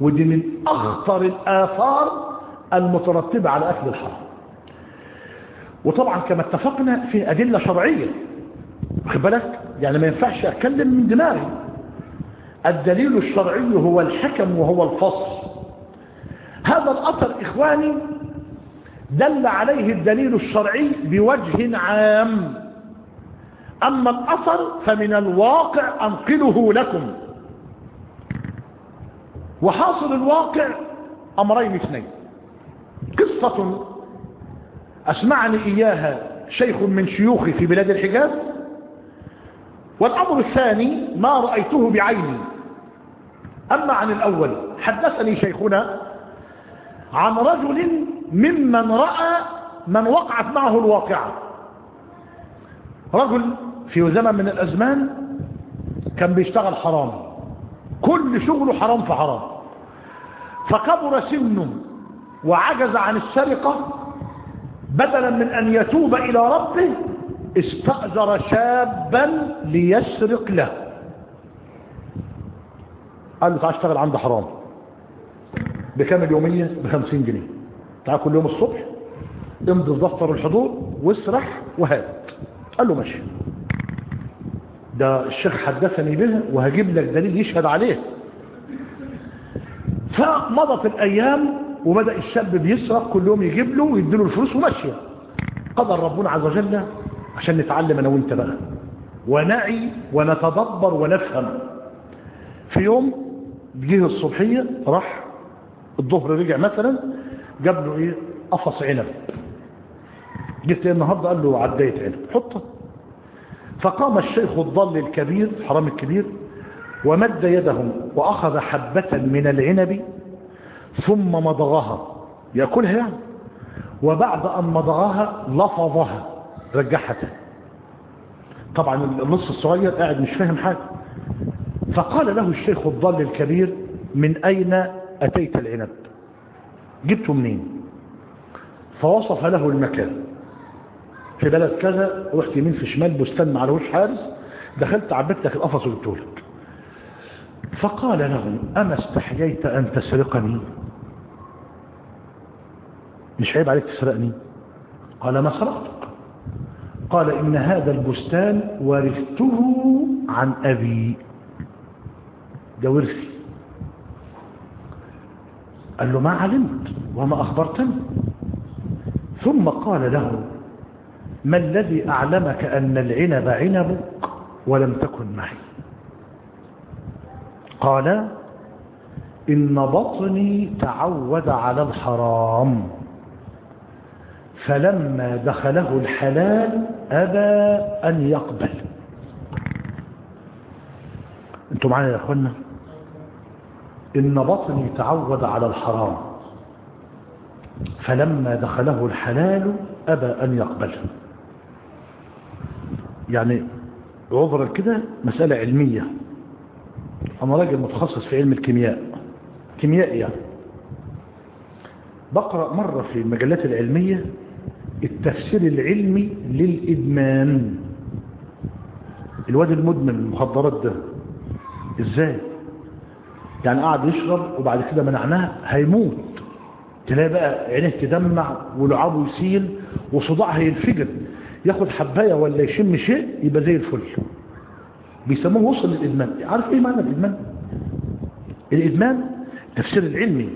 ودي من أخطر الآثار المترتبة على أكل الحرام. وطبعا كما اتفقنا في أدلة شرعية واخد بالك؟ يعني ما ينفعش أتكلم من دماغي. الدليل الشرعي هو الحكم وهو الفصل. هذا الأثر إخواني دل عليه الدليل الشرعي بوجه عام. أما الأثر فمن الواقع أنقله لكم. وحاصل الواقع أمرين اثنين. قصة أسمعني إياها شيخ من شيوخي في بلاد الحجاز. والأمر الثاني ما رأيته بعيني. أما عن الأول حدثني شيخنا عن رجل ممن رأى من وقعت معه الواقعة. رجل في زمن من الأزمان كان بيشتغل حرام. كل شغله حرام في حرام. فكبر سنه وعجز عن السرقة بدلا من أن يتوب إلى ربه استأجر شابا ليسرق له. قال له تعال اشتغل عند حرام. بكام اليومية؟ بخمسين جنيه. تعال كل يوم الصبح امضي في الحضور واسرح وهات. قال له ماشي. ده الشيخ حدثني به وهجيب لك دليل يشهد عليه. فمضت الأيام وبدأ الشاب بيسرق كل يوم يجيب له ويديله الفلوس وماشيه قدر ربنا عز وجل عشان نتعلم أنا وأنت بقى. ونعي ونتدبر ونفهم. في يوم جه الصبحية راح الظهر رجع مثلا جاب له إيه؟ قفص عنب. جبت إيه النهارده؟ قال له عدايه عنب. حطه. فقام الشيخ الضل الكبير حرام الكبير ومد يده وأخذ حبة من العنب ثم مضغها. ياكلها يعني وبعد أن مضغها لفظها. رجعها طبعا النص الصغير قاعد مش فاهم حاجة. فقال له الشيخ الضال الكبير من أين أتيت العنب؟ جبته منين؟ فوصف له المكان. في بلد كذا رحت يمين في شمال بستان ما عليهوش حارس دخلت عبيت لك القفص وجبته لك. فقال له أما استحييت أن تسرقني؟ مش عيب عليك تسرقني؟ قال ما سرقتك. قال إن هذا البستان ورثته عن أبي. ده ورثي قال له ما علمت وما أخبرتني. ثم قال له ما الذي أعلمك أن العنب عنبك ولم تكن معي؟ قال إن بطني تعود على الحرام. فلما دخله الحلال أبى أن يقبل. أنتوا معايا يا أخوانا إن بطني تعود على الحرام. فلما دخله الحلال أبى أن يقبل. يعني عذرا كده مسألة علمية. أنا راجل متخصص في علم الكيمياء. كيميائي يعني. بقرأ مرة في المجلات العلمية التفسير العلمي للإدمان. الواد المدمن المخدرات ده إزاي؟ يعني قاعد يشرب وبعد كده منعناه هيموت. تلاقي بقى عينيه تدمع ولعابه يسيل وصداعه ينفجر. ياخد حباية ولا يشم شيء يبقى زي الفل. بيسموه وصل للإدمان. عارف إيه معنى الإدمان؟ الإدمان التفسير العلمي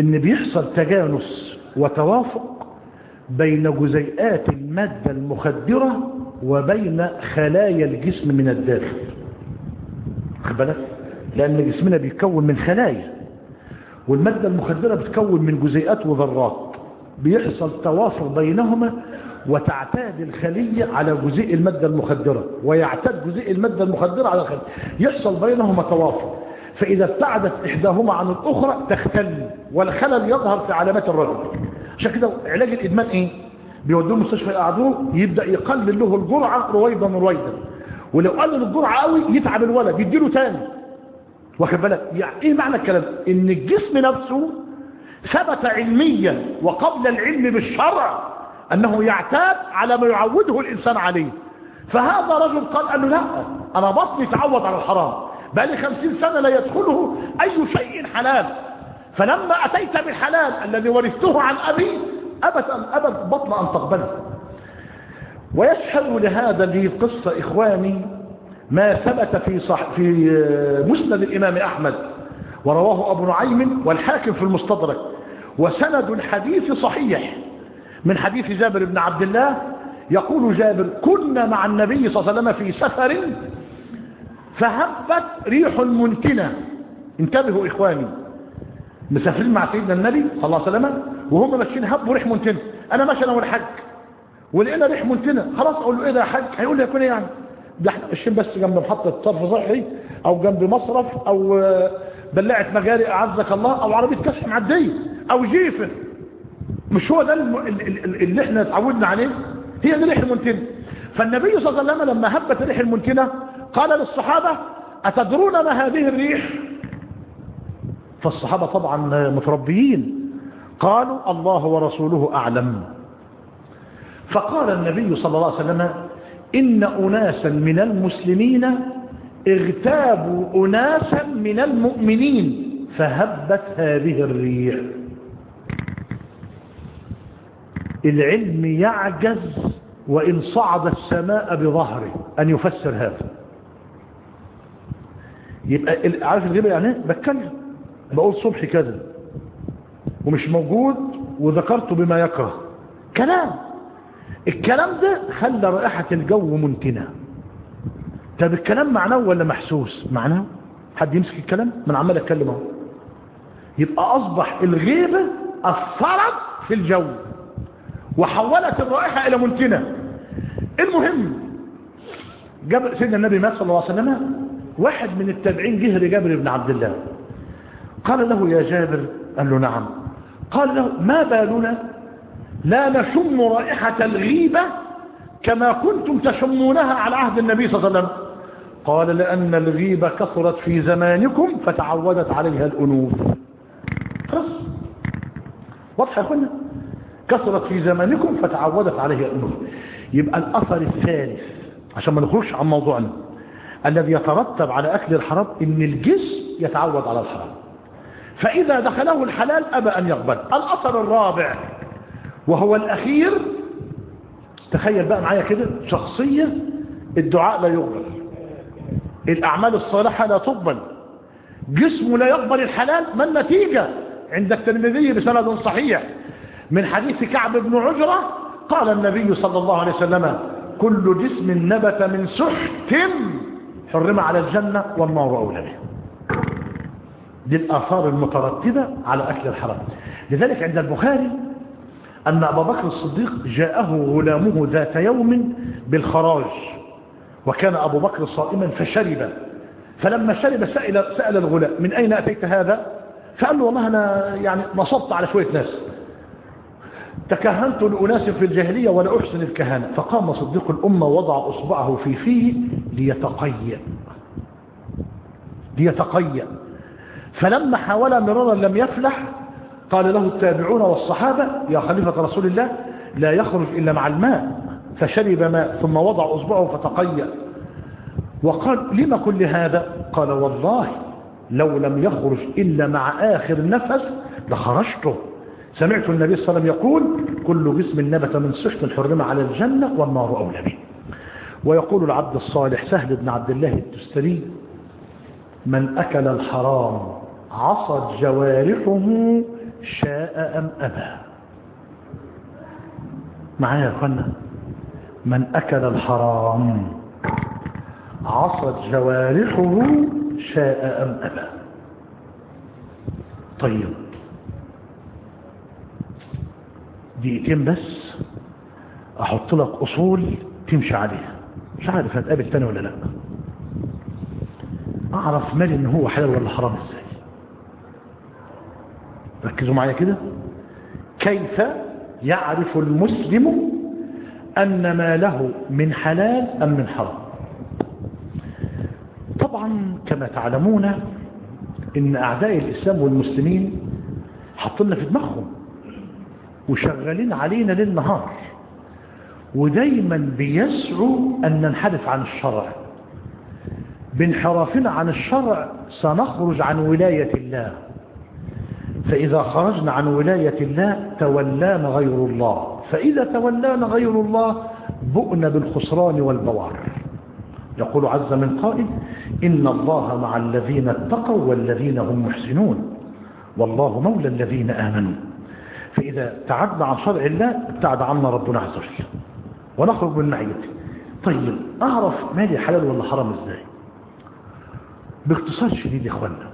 إن بيحصل تجانس وتوافق بين جزيئات المادة المخدرة وبين خلايا الجسم من الداخل. بالك؟ لأن جسمنا بيتكون من خلايا والمادة المخدرة بتكون من جزيئات وذرات. بيحصل توافق بينهما وتعتاد الخلية على جزيء المادة المخدرة ويعتاد جزيء المادة المخدرة على الخلية. يحصل بينهما توافق فإذا ابتعدت إحداهما عن الأخرى تختل والخلل يظهر في علامات الرجل. عشان كده علاج الإدمان إيه؟ بيودوه المستشفى يقعدوه يبدأ يقلل له الجرعة رويدا رويدا ولو قلل الجرعة قوي يتعب الولد يديله تاني. واخد بالك؟ يعني إيه معنى الكلام؟ إن الجسم نفسه ثبت علميا وقبل العلم بالشرع أنه يعتاد على ما يعوده الإنسان عليه. فهذا رجل قال قال له لا أنا بطني تعود على الحرام. بقى لي خمسين سنة لا يدخله أي شيء حلال. فلما أتيت بالحلال الذي ورثته عن أبي أبت أبت بطن أن تقبله. ويشهد لهذا لي قصة إخواني ما ثبت في صح في مسند الإمام أحمد ورواه أبو نعيم والحاكم في المستدرك. وسند الحديث صحيح من حديث جابر بن عبد الله. يقول جابر كنا مع النبي صلى الله عليه وسلم في سفر فهبت ريح منتنة. انتبهوا إخواني مسافرين مع سيدنا النبي صلى الله عليه وسلم وهم ماشيين هبوا ريح منتنة. أنا ماشي أنا والحج ولقينا ريح منتنة خلاص أقول له إيه ده يا حج هيقول لي يكون إيه يعني؟ ده إحنا ماشيين بس جنب محطة صرف صحي أو جنب مصرف أو بلاعة مجاري أعزك الله أو عربية كشف معدية أو جيفة مش هو ده اللي إحنا اتعودنا عليه؟ هي دي ريح المنتنة. فالنبي صلى الله عليه وسلم لما هبت ريح المنتنة قال للصحابة أتدرون ما هذه الريح؟ فالصحابة طبعا متربيين. قالوا الله ورسوله أعلم. فقال النبي صلى الله عليه وسلم إن أناسا من المسلمين اغتابوا أناسا من المؤمنين فهبت هذه الريح. العلم يعجز وإن صعد السماء بظهره. أن يفسر هذا. يبقى عارف الغيبة يعني بتكلم. بقول صبحي كذا. ومش موجود وذكرته بما يكره. كلام. الكلام ده خلى رائحة الجو منتنة. طب الكلام معناه ولا محسوس؟ معناه؟ حد يمسك الكلام؟ من عمال أتكلم أهو. يبقى أصبح الغيبة أثرت في الجو. وحولت الرائحة إلى منتنة. المهم جاب سيدنا النبي مات صلى الله عليه وسلم. واحد من التابعين جه لجابر بن عبد الله. قال له يا جابر قال له نعم. قال له ما بالنا؟ لا نشم رائحة الغيبة كما كنتم تشمونها على عهد النبي صلى الله عليه وسلم. قال لأن الغيبة كثرت في زمانكم فتعودت عليها الأنوف. خلاص. واضح يا أخوانا؟ كثرت في زمانكم فتعودت عليها الأنوف. يبقى الأثر الثالث عشان ما نخرجش عن موضوعنا الذي يترتب على أكل الحرام إن الجسم يتعود على الحرام. فإذا دخله الحلال أبى أن يقبل. الأثر الرابع وهو الأخير تخيل بقى معايا كده شخصية الدعاء لا يقبل. الأعمال الصالحة لا تقبل. جسمه لا يقبل الحلال. ما النتيجة؟ عند الترمذي بسند صحيح. من حديث كعب بن عجرة قال النبي صلى الله عليه وسلم كل جسم نبت من سحت حرم على الجنة والنار أولى به. دي الآثار المترتبة على أكل الحرام. لذلك عند البخاري أن أبا بكر الصديق جاءه غلامه ذات يوم بالخراج وكان أبو بكر صائما فشرب. فلما شرب سأل, سأل الغلام من أين أتيت هذا؟ فقال له والله أنا يعني نصبت على شوية ناس. تكهنت لأناس في الجاهلية ولا أحسن الكهانة. فقام صديق الأمة وضع أصبعه في فيه ليتقيأ ليتقيأ. فلما حاول مرارا لم يفلح قال له التابعون والصحابة يا خليفة رسول الله لا يخرج إلا مع الماء. فشرب ماء ثم وضع أصبعه فتقيأ. وقال لما كل هذا قال والله لو لم يخرج إلا مع آخر نفس لخرجته. سمعت النبي صلى الله عليه وسلم يقول كل جسم نبت من سحت حرم على الجنة والنار أولى به. ويقول العبد الصالح سهل بن عبد الله التستري من أكل الحرام عصت جوارحه شاء أم أبى. معايا يا أخوانا؟ من أكل الحرام عصت جوارحه شاء أم أبى. طيب. دقيقتين بس أحط لك أصول تمشي عليها. مش عارف هتقابل تاني ولا لأ. أعرف مالي إن هو حلال ولا حرام إزاي. ركزوا معايا كده. كيف يعرف المسلم أن ما له من حلال أم من حرام؟ طبعا كما تعلمون إن أعداء الإسلام والمسلمين حطلنا في دماغهم وشغالين علينا ليل نهار ودايما بيسعوا أن ننحرف عن الشرع. بانحرافنا عن الشرع سنخرج عن ولاية الله. فإذا خرجنا عن ولاية الله تولانا غير الله. فإذا تولانا غير الله بؤنا بالخسران والبوار. يقول عز من قائل إن الله مع الذين اتقوا والذين هم محسنون. والله مولى الذين آمنوا. فإذا ابتعدنا عن شرع الله ابتعد عنا ربنا عز وجل. ونخرج من معيته طيب أعرف مالي حلال ولا حرام إزاي؟ باختصار شديد يا اخوانا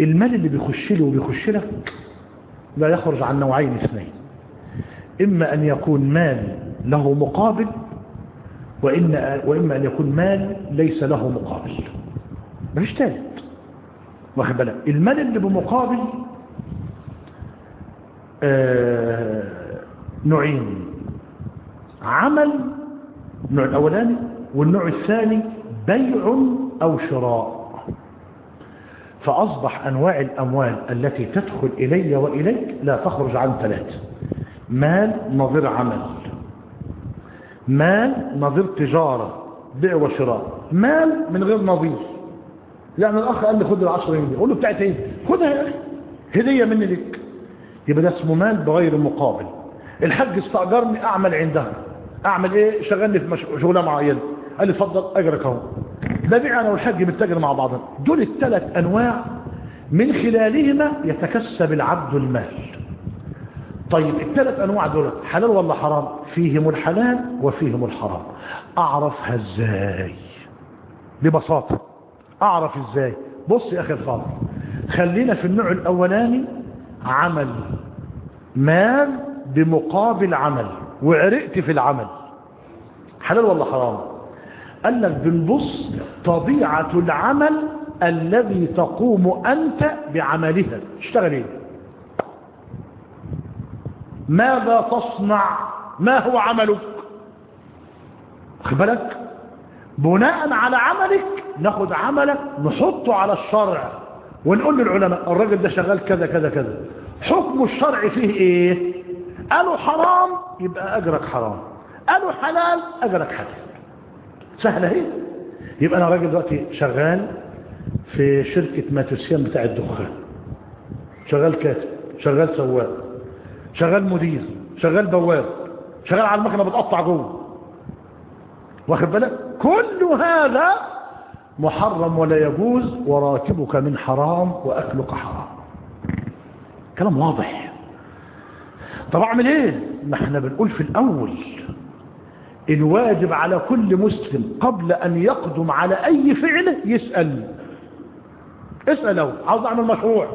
المال اللي بيخش له وبيخش لك لا يخرج عن نوعين اثنين. إما أن يكون مال له مقابل وإن وإما أن يكون مال ليس له مقابل. مفيش ثالث واخد بالك؟ المال اللي بمقابل آه نوعين. عمل النوع الأولاني والنوع الثاني بيع أو شراء. فأصبح أنواع الأموال التي تدخل إلي وإليك لا تخرج عن ثلاثة مال نظير عمل. مال نظير تجارة بيع وشراء. مال من غير نظير. يعني الأخ قال لي خد العشرة جنيه. قول له بتاعت إيه؟ خدها يا أخي. هدية مني لك. يبقى ده اسمه مال بغير مقابل. الحج استأجرني أعمل عندها. أعمل إيه؟ شغلني في شغلة معينة. قال لي اتفضل أجرك أهو. ده بيع أنا والحج بنتاجر مع بعضنا. دول الثلاث أنواع من خلالهما يتكسب العبد المال. طيب الثلاث أنواع دول حلال ولا حرام؟ فيهم الحلال وفيهم الحرام. أعرفها إزاي؟ ببساطة. أعرف إزاي؟ بص يا أخي الفاضل. خلينا في النوع الأولاني عمل. مال بمقابل عمل. وعرقت في العمل. حلال ولا حرام؟ قال لك بنبص طبيعة العمل الذي تقوم أنت بعملها. اشتغل إيه؟ ماذا تصنع؟ ما هو عملك؟ بالك؟ بناء على عملك ناخد عملك نحطه على الشرع. ونقول للعلماء الراجل ده شغال كذا كذا كذا. حكم الشرع فيه إيه؟ قالوا حرام يبقى أجرك حرام. قالوا حلال أجرك حلال. سهلة اهي يبقى أنا راجل دلوقتي شغال في شركة ماتوسيان بتاع الدخان. شغال كاتب شغال سواق شغال مدير شغال بواب شغال على المكنه بتقطع جوه. واخد بالك؟ كل هذا محرم ولا يجوز وراتبك من حرام وأكلك حرام. كلام واضح. طب أعمل إيه؟ ما إحنا بنقول في الأول الواجب على كل مسلم قبل أن يقدم على أي فعل يسأل. اسأله عاوز أعمل مشروع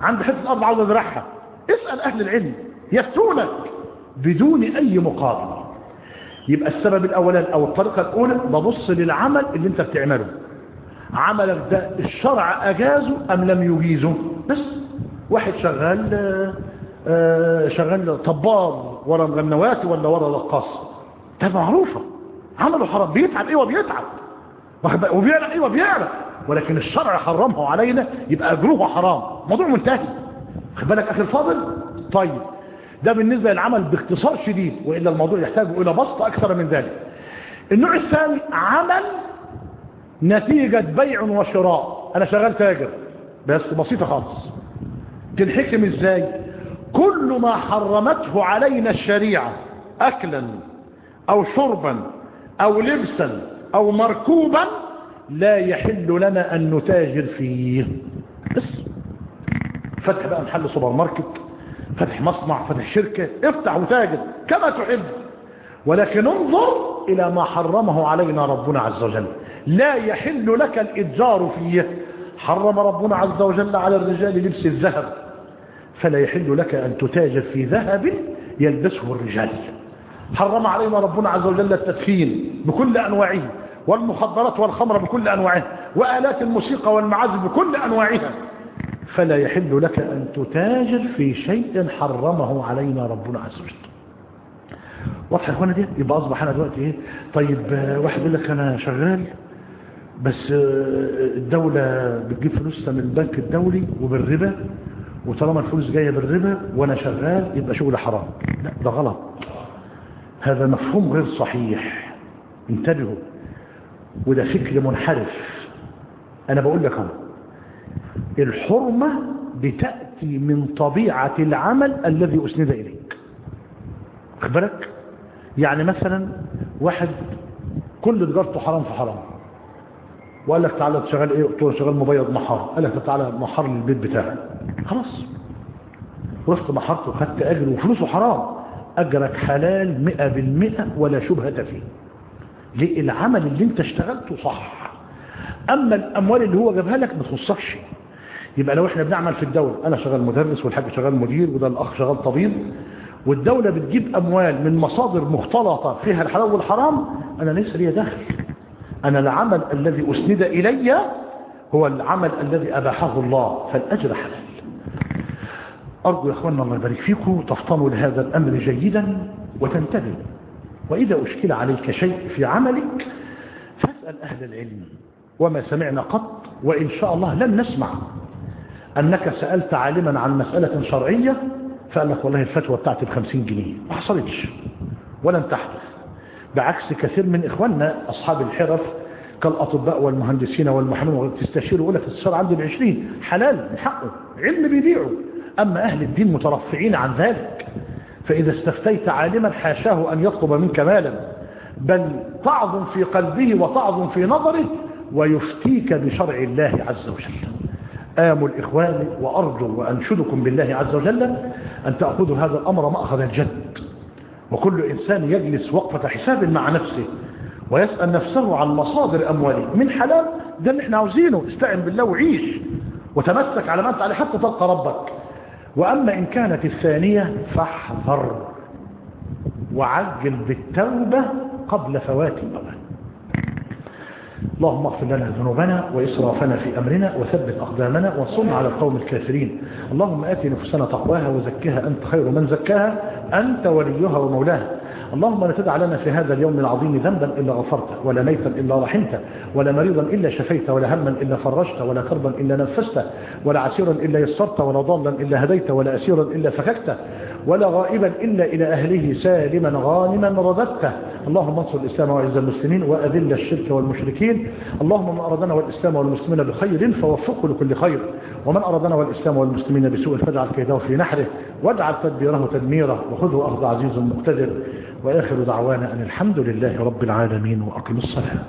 عند حتة ارض عاوز أزرعها. اسأل أهل العلم يفتونك بدون أي مقابل يبقى السبب الاولاني أو الطريقة الأولى ببص للعمل اللي أنت بتعمله. عملك ده الشرع أجازه أم لم يجيزه؟ بس واحد شغال آه شغال طبار ورا مغنوات ولا ورا رقاص ده معروفة. عمله حرام بيتعب أيوه بيتعب وبيعرق أيوه بيعرق ولكن الشرع حرمه علينا يبقى اجره حرام. موضوع منتهي. خد بالك أخي الفاضل؟ طيب. ده بالنسبة للعمل باختصار شديد وإلا الموضوع يحتاج إلى بسط أكثر من ذلك. النوع الثاني عمل نتيجة بيع وشراء. أنا شغال تاجر بس بسيطة خالص. تنحكم إزاي؟ كل ما حرمته علينا الشريعة أكلا. أو شربا أو لبسا أو مركوبا لا يحل لنا أن نتاجر فيه. بس. فتح بقى محل سوبر ماركت فتح مصنع فتح شركة افتح وتاجر كما تحب. ولكن انظر إلى ما حرمه علينا ربنا عز وجل. لا يحل لك الإتجار فيه. حرم ربنا عز وجل على الرجال لبس الذهب. فلا يحل لك أن تتاجر في ذهب يلبسه الرجال. حرم علينا ربنا عز وجل التدخين بكل أنواعه والمخدرات والخمر بكل أنواعها وآلات الموسيقى والمعازف بكل أنواعها. فلا يحل لك أن تتاجر في شيء حرمه علينا ربنا عز وجل. واضح يا اخوانا دي؟ يبقى أصبح أنا دلوقتي إيه؟ طيب واحد يقول لك أنا شغال بس الدولة بتجيب فلوسها من البنك الدولي وبالربا وطالما الفلوس جاية بالربا وأنا شغال يبقى شغل حرام. لا ده غلط. هذا مفهوم غير صحيح. انتبهوا وده فكر منحرف. أنا بقول لك اهو الحرمة بتأتي من طبيعة العمل الذي أسند إليك. بالك؟ يعني مثلا واحد كل تجارته حرام في حرام. وقال لك تعالى تشغل إيه؟ قلت له شغال مبيض محار. قال لك تعالى محار للبيت بتاعي خلاص. رحت محرت وخدت أجر وفلوسه حرام. أجرك حلال مئة بالمئة ولا شبهة فيه. ليه العمل اللي انت اشتغلته صح. أما الأموال اللي هو جابها لك ما تخصكش. يبقى لو إحنا بنعمل في الدولة أنا شغال مدرس والحاج شغال مدير وده الأخ شغال طبيب. والدولة بتجيب أموال من مصادر مختلطة فيها الحلال والحرام أنا ليس لي دخل. أنا العمل الذي أسند إلي هو العمل الذي أباحه الله فالأجر حلال. أرجو يا أخوانا الله يبارك فيكم تفطنوا لهذا الأمر جيدا وتنتبهوا. وإذا أشكل عليك شيء في عملك فاسأل أهل العلم. وما سمعنا قط وإن شاء الله لن نسمع. أنك سألت عالما عن مسألة شرعية فقال لك والله الفتوى بتاعتي بخمسين جنيه. ما حصلتش. ولن تحدث. بعكس كثير من إخواننا أصحاب الحرف كالأطباء والمهندسين والمحامين تستشيروا يقول لك الشرع عنده بعشرين. حلال من حقه. علم بيبيعه. أما أهل الدين مترفعين عن ذلك؟ فإذا استفتيت عالما حاشاه أن يطلب منك مالا بل تعظم في قلبه وتعظم في نظره ويفتيك بشرع الله عز وجل. آمل إخواني وأرجو وأنشدكم بالله عز وجل أن تأخذوا هذا الأمر مأخذ الجد. وكل إنسان يجلس وقفة حساب مع نفسه ويسأل نفسه عن مصادر أمواله من حلال؟ ده اللي إحنا عاوزينه. استعن بالله وعيش. وتمسك على ما أنت عليه حتى تلقى ربك. وأما إن كانت الثانية فاحذر وعجل بالتوبة قبل فوات الأوان اللهم اغفر لنا ذنوبنا وإسرافنا في أمرنا وثبت أقدامنا وانصرنا على القوم الكافرين. اللهم آت نفوسنا تقواها وزكها أنت خير من زكاها أنت وليها ومولاها. اللهم لا تدع لنا في هذا اليوم العظيم ذنبا إلا غفرته ولا ميتا إلا رحمته ولا مريضا إلا شفيته ولا هما إلا فرجته ولا كربا إلا نفسته ولا عسيرا إلا يسرته ولا ضالا إلا هديته ولا أسيرا إلا فككته ولا غائبا إلا إلى أهله سالما غانما رددته اللهم انصر الإسلام وعز المسلمين وأذل الشرك والمشركين. اللهم من أرادنا والإسلام والمسلمين بخير فوفقه لكل خير. ومن أرادنا والإسلام والمسلمين بسوء فاجعل كيده في نحره واجعل تدبيره تدميره وخذه أخذ عزيز مقتدر. وآخر دعوانا أن الحمد لله رب العالمين وأقم الصلاة.